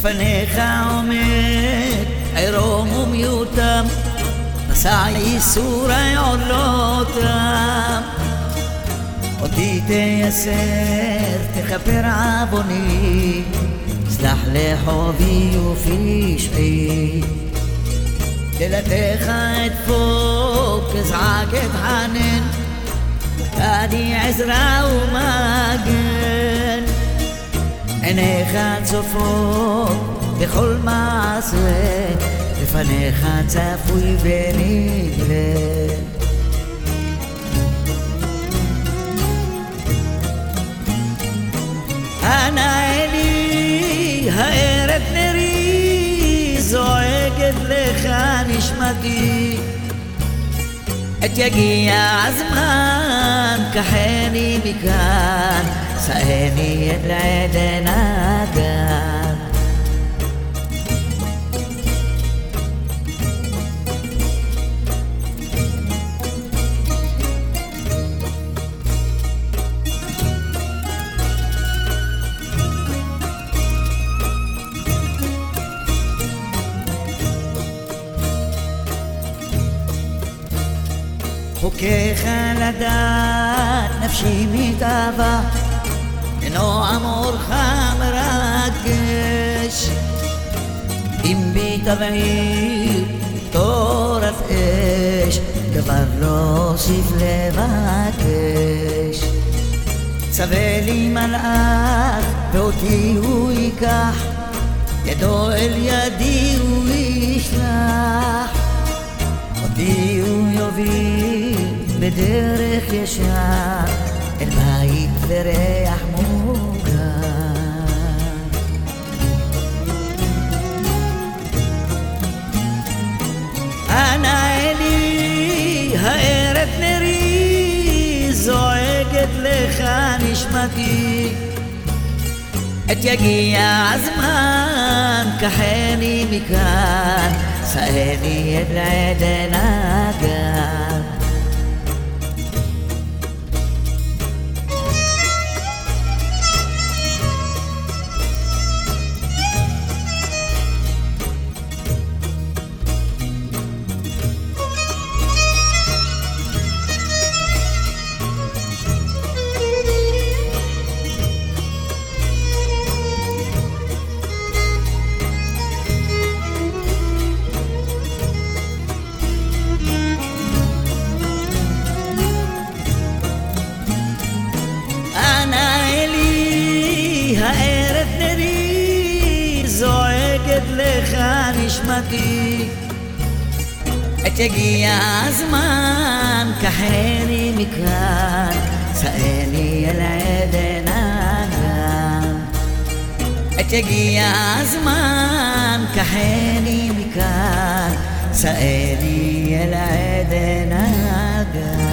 לפניך עומד עירום ומיותם, מסע ייסורי עוד לא תם. אותי תייסר, תכפר עווני, סלח לחובי ופשעי. תלתך אדפוק, אזעק אתחנן, תדי עזרה ומגן. עיניך צופות בכל מעשה, לפניך צפוי ונגלה. אנא אלי הארת נרי זועקת לך נשמתי עת יגיע הזמן קחני מכאן סעני את לעדן הגן חוקיך לדעת נפשי אינו אמורך מרגש אם בי תורף אש דבר לא אוסיף לבקש. צווה לי מלאך ואותי הוא ייקח ידו אל ידי הוא ישלח. אותי הוא יוביל בדרך ישר אל בית וריח מוגן. אנא אלי הארת נרי זועקת לך נשמתי עת יגיע הזמן קחני מכאן סעני את לעדן הגן נשמתי עת יגיע הזמן קחני מכאן סעני אל עדן הגן עת יגיע הזמן קחני מכאן סעני אל עדן הגן